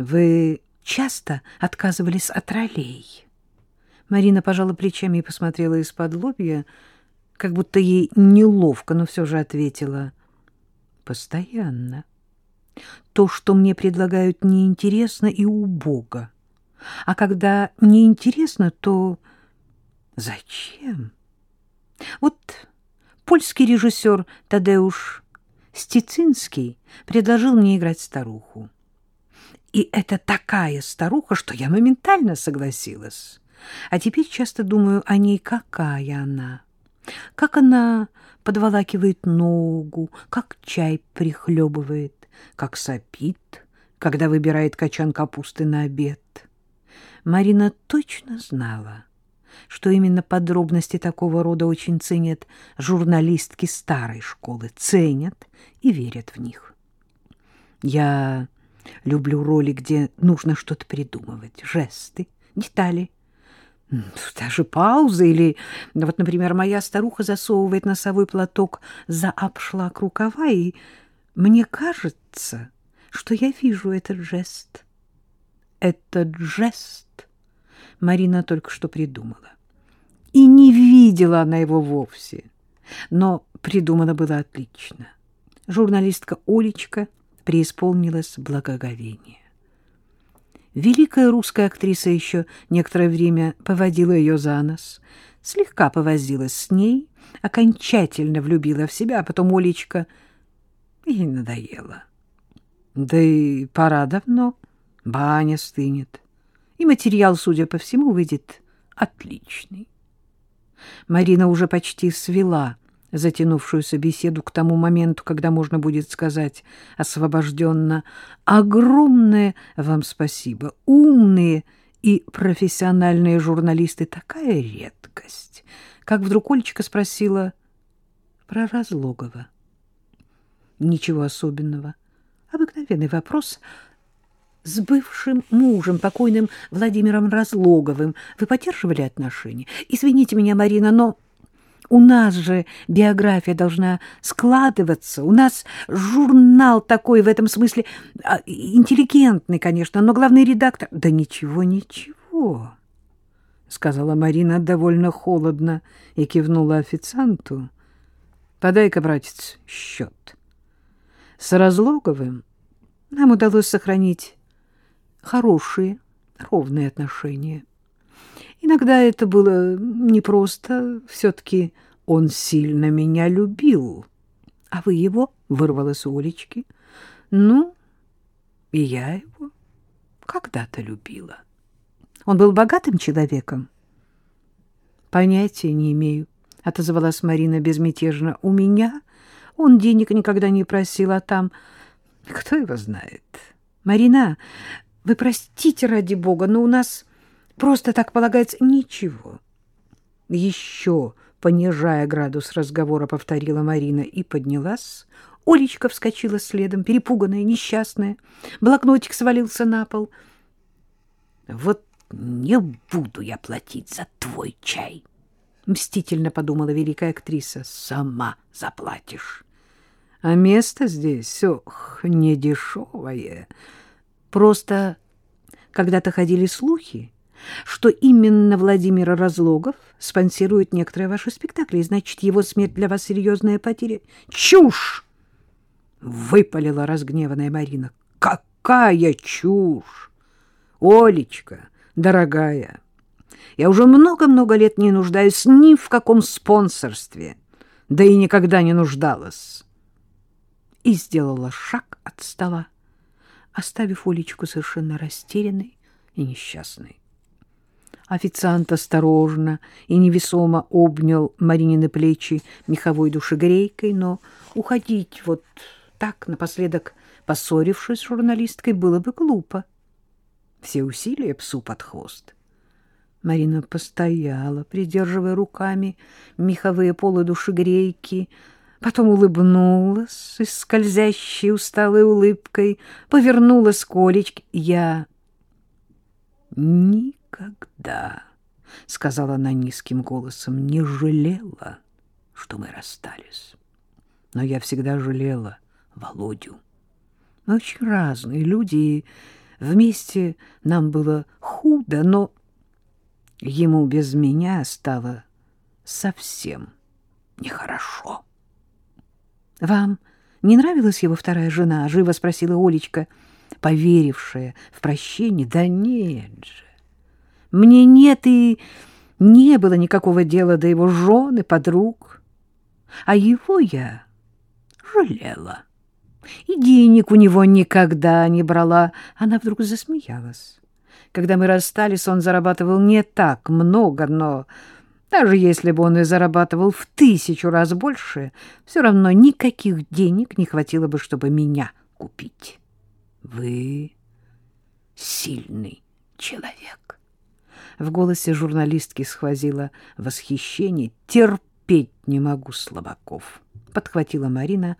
Вы часто отказывались от ролей? Марина пожала плечами и посмотрела из-под лобья, как будто ей неловко, но все же ответила. Постоянно. То, что мне предлагают, неинтересно и убого. А когда неинтересно, то зачем? Вот польский режиссер Тадеуш Стецинский предложил мне играть старуху. И это такая старуха, что я моментально согласилась. А теперь часто думаю о ней, какая она. Как она подволакивает ногу, как чай прихлебывает, как сопит, когда выбирает качан капусты на обед. Марина точно знала, что именно подробности такого рода очень ценят журналистки старой школы, ценят и верят в них. Я люблю роли, где нужно что-то придумывать, жесты, детали, даже паузы или, вот, например, моя старуха засовывает носовой платок за обшлак рукава, и мне кажется, что я вижу этот жест. Этот жест Марина только что придумала. И не видела она его вовсе, но придумано было отлично. Журналистка Олечка преисполнилась благоговения. Великая русская актриса еще некоторое время поводила ее за нос, слегка повозилась с ней, окончательно влюбила в себя, а потом Олечка ей надоела. Да и пора давно, баня стынет, и материал, судя по всему, выйдет отличный. Марина уже почти свела затянувшуюся беседу к тому моменту, когда можно будет сказать освобожденно «Огромное вам спасибо, умные и профессиональные журналисты, такая редкость!» Как вдруг Олечка спросила про Разлогова. Ничего особенного. Обыкновенный вопрос с бывшим мужем, покойным Владимиром Разлоговым. Вы поддерживали отношения? Извините меня, Марина, но... У нас же биография должна складываться. У нас журнал такой в этом смысле а, интеллигентный, конечно, но главный редактор... Да ничего, ничего, сказала Марина довольно холодно и кивнула официанту. Подай-ка, братец, счет. С Разлоговым нам удалось сохранить хорошие, ровные отношения. Иногда это было непросто, все-таки он сильно меня любил. А вы его? — вырвалось у Олечки. Ну, и я его когда-то любила. Он был богатым человеком? Понятия не имею, — отозвалась Марина безмятежно. У меня он денег никогда не просил, а там... Кто его знает? Марина, вы простите ради бога, но у нас Просто так полагается ничего. Еще, понижая градус разговора, повторила Марина и поднялась. Олечка вскочила следом, перепуганная, несчастная. Блокнотик свалился на пол. Вот не буду я платить за твой чай, мстительно подумала великая актриса. Сама заплатишь. А место здесь, ох, не дешевое. Просто когда-то ходили слухи, что именно Владимир Разлогов спонсирует некоторые ваши спектакли, значит, его смерть для вас серьезная потеря. Чушь! Выпалила разгневанная Марина. Какая чушь! Олечка, дорогая, я уже много-много лет не нуждаюсь ни в каком спонсорстве, да и никогда не нуждалась. И сделала шаг от стола, оставив Олечку совершенно растерянной и несчастной. Официант осторожно и невесомо обнял Маринины плечи меховой душегрейкой, но уходить вот так, напоследок поссорившись с журналисткой, было бы глупо. Все усилия псу под хвост. Марина постояла, придерживая руками меховые полы душегрейки, потом улыбнулась с скользящей усталой улыбкой, повернулась к Олечке. Я никогда никогда, — сказала она низким голосом, — не жалела, что мы расстались. Но я всегда жалела Володю. Мы очень разные люди, и Вместе нам было худо, но ему без меня стало совсем нехорошо. — Вам не нравилась его вторая жена? — живо спросила Олечка, поверившая в прощение. — Да нет же. Мне нет и не было никакого дела до его жены, подруг. А его я жалела. И денег у него никогда не брала. Она вдруг засмеялась. Когда мы расстались, он зарабатывал не так много, но даже если бы он и зарабатывал в тысячу раз больше, все равно никаких денег не хватило бы, чтобы меня купить. Вы сильный человек. В голосе журналистки схватило восхищение. Терпеть не могу слабаков. Подхватила Марина.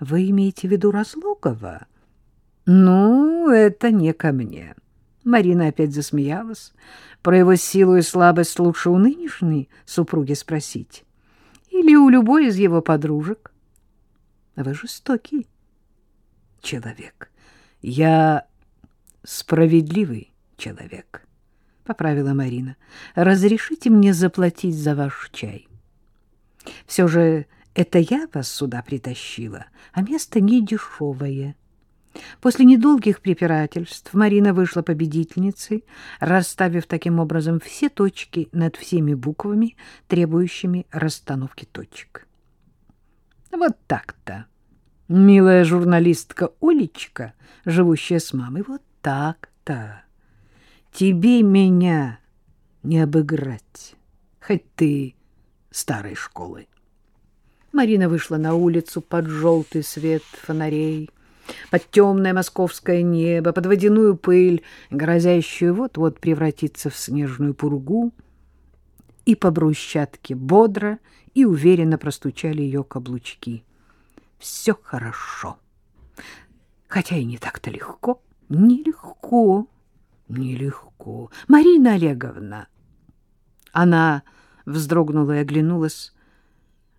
Вы имеете в виду Разлогова? Ну, это не ко мне. Марина опять засмеялась. Про его силу и слабость лучше у нынешней супруги спросить. Или у любой из его подружек. Вы жестокий человек. Я справедливый человек, — поправила Марина. Разрешите мне заплатить за ваш чай. Все же это я вас сюда притащила, а место не дешевое. После недолгих препирательств Марина вышла победительницей, расставив таким образом все точки над всеми буквами, требующими расстановки точек. Вот так-то, милая журналистка Олечка, живущая с мамой, вот так-то. Тебе меня не обыграть, хоть ты старой школы. Марина вышла на улицу под желтый свет фонарей, под темное московское небо, под водяную пыль, грозящую вот-вот превратиться в снежную пургу, и по брусчатке бодро и уверенно простучали ее каблучки. Все хорошо. Хотя и не так-то легко. Нелегко, нелегко. Марина Олеговна. Она вздрогнула и оглянулась.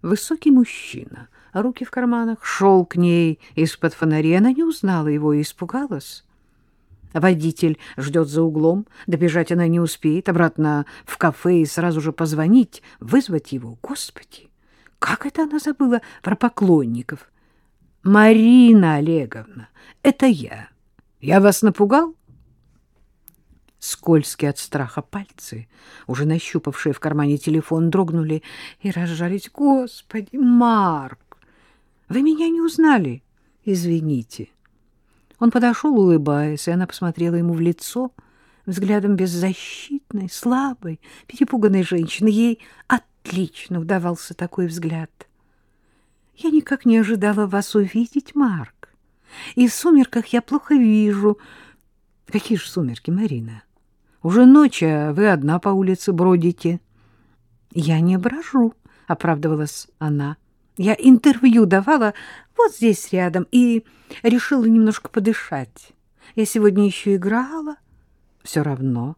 Высокий мужчина — руки в карманах, шел к ней из-под фонаря. Она не узнала его и испугалась. Водитель ждет за углом, добежать она не успеет, обратно в кафе и сразу же позвонить, вызвать его. Господи, как это она забыла про поклонников? Марина Олеговна, это я. Я вас напугал? Скользкие от страха пальцы, уже нащупавшие в кармане телефон, дрогнули и разжались. Господи, Марк! Вы меня не узнали? Извините. Он подошел, улыбаясь, и она посмотрела ему в лицо взглядом беззащитной, слабой, перепуганной женщины. Ей отлично удавался такой взгляд. Я никак не ожидала вас увидеть, Марк. И в сумерках я плохо вижу. Какие же сумерки, Марина? Уже ночь, а вы одна по улице бродите. Я не брожу, оправдывалась она. Я интервью давала вот здесь рядом и решила немножко подышать. Я сегодня еще играла. Все равно.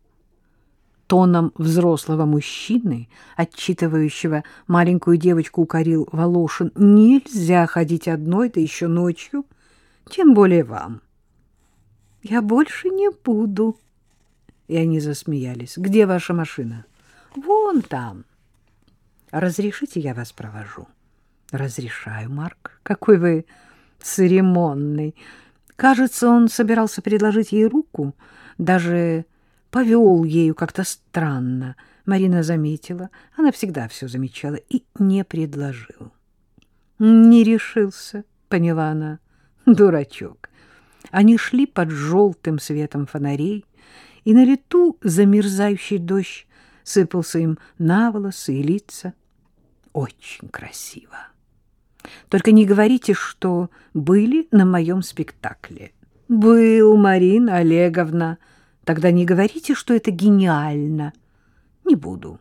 Тоном взрослого мужчины, отчитывающего маленькую девочку, укорил Волошин. Нельзя ходить одной, да еще ночью, тем более вам. Я больше не буду. И они засмеялись. Где ваша машина? Вон там. Разрешите, я вас провожу? — Разрешаю, Марк. Какой вы церемонный. Кажется, он собирался предложить ей руку, даже повел ею как-то странно. Марина заметила, она всегда все замечала, и не предложил. Не решился, поняла она. Дурачок. Они шли под желтым светом фонарей, и на лету замерзающий дождь сыпался им на волосы и лица. Очень красиво. Только не говорите, что были на моем спектакле. Был, Марина Олеговна. Тогда не говорите, что это гениально. Не буду.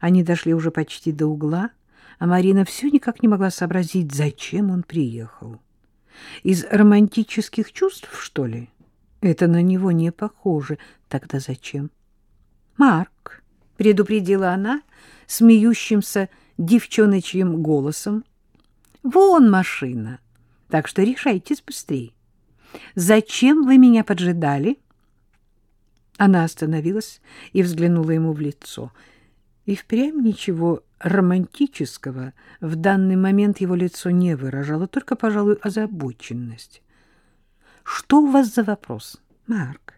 Они дошли уже почти до угла, а Марина все никак не могла сообразить, зачем он приехал. Из романтических чувств, что ли? Это на него не похоже. Тогда зачем? Марк, предупредила она смеющимся девчоночьим голосом, Вон машина. Так что решайтесь быстрее. Зачем вы меня поджидали? Она остановилась и взглянула ему в лицо. И впрямь ничего романтического в данный момент его лицо не выражало, только, пожалуй, озабоченность. — Что у вас за вопрос, Марк?